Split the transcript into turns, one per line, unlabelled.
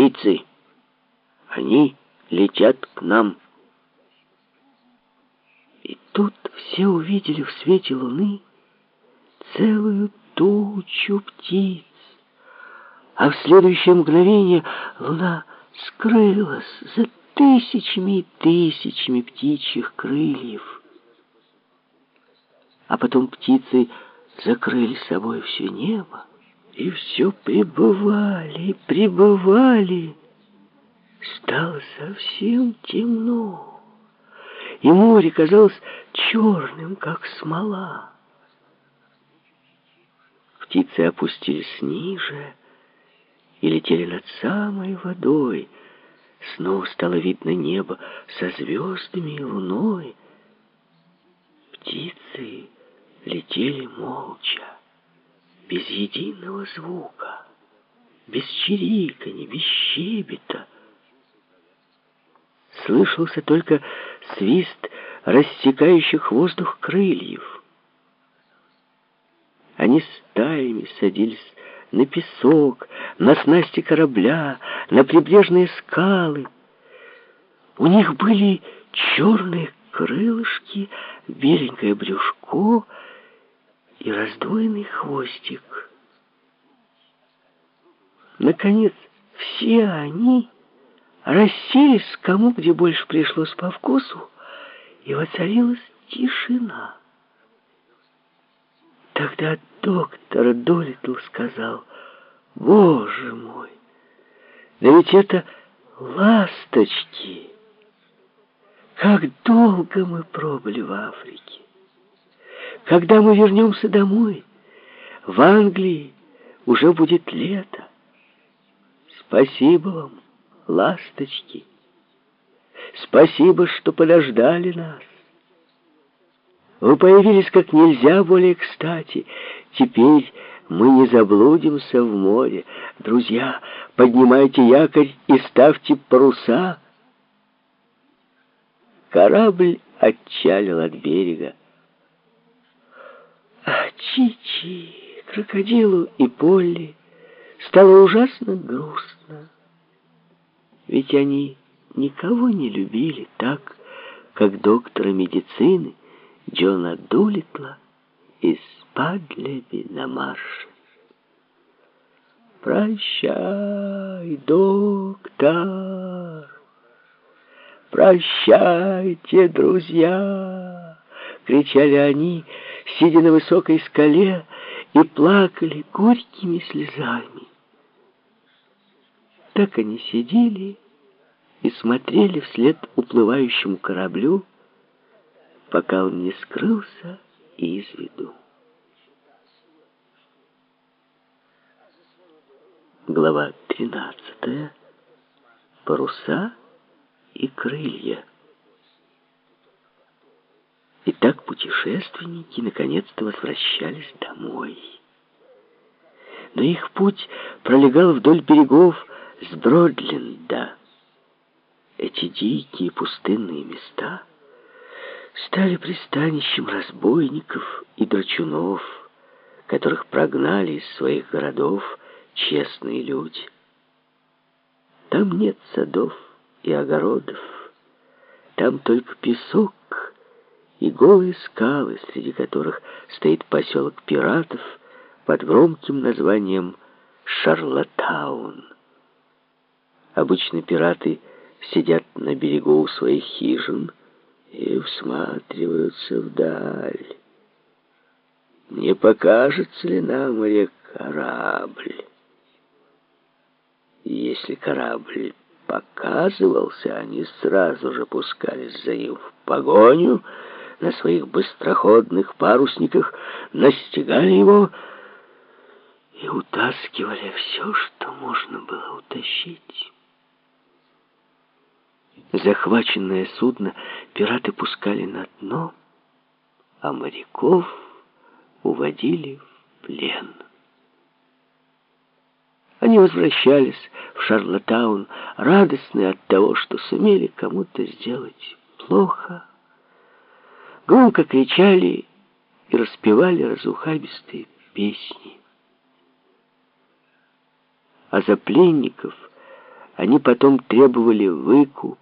птицы. Они летят к нам.
И тут все увидели в свете луны целую тучу птиц. А в следующее мгновение луна скрылась за тысячами и тысячами птичьих крыльев. А потом птицы закрыли собой все небо, и все пребывали, пребывали. Стало совсем темно, и море казалось черным, как смола. Птицы опустились ниже и летели над самой водой. Снова стало видно небо со звездами и луной. Птицы летели молча, без единого звука, без чириканья, без щебета. Слышался только свист рассекающих воздух крыльев. Они стаями садились на песок, на снасти корабля, на прибрежные скалы. У них были черные крылышки, беленькое брюшко и раздвоенный хвостик. Наконец, все они расселись кому где больше пришлось по вкусу, и воцарилась тишина. Тогда доктор Долитл сказал, «Боже мой, да ведь это ласточки! Как долго мы пробыли в Африке! Когда мы вернемся домой, в Англии уже будет лето. Спасибо вам, ласточки! Спасибо, что подождали нас!» Вы появились как нельзя более кстати. Теперь мы не заблудимся в море. Друзья, поднимайте якорь и ставьте паруса. Корабль отчалил от берега. А Чичи, крокодилу и Полли стало ужасно грустно. Ведь они никого не любили так, как доктора медицины, Джона Дулитла из Падлеби на марше. «Прощай, доктор! Прощайте, друзья!» — кричали они, сидя на высокой скале, и плакали горькими слезами. Так они сидели и смотрели вслед уплывающему кораблю, пока он не скрылся из виду. Глава 13. Паруса и крылья. Итак, путешественники наконец-то возвращались домой. Но их путь пролегал вдоль берегов с Бродленда. Эти дикие пустынные места — стали пристанищем разбойников и драчунов, которых прогнали из своих городов честные люди. Там нет садов и огородов, там только песок и голые скалы, среди которых стоит поселок пиратов под громким названием Шарлатаун. Обычно пираты сидят на берегу своих хижин, и всматриваются вдаль. Не покажется ли на море корабль? Если корабль показывался, они сразу же пускались за ним в погоню на своих быстроходных парусниках, настигали его и утаскивали все, что можно было утащить. Захваченное судно пираты пускали на дно, а моряков уводили в плен. Они возвращались в Шарлотаун, радостные от того, что сумели кому-то сделать плохо. Громко кричали и распевали разухабистые песни. А за пленников
Они потом требовали выкуп.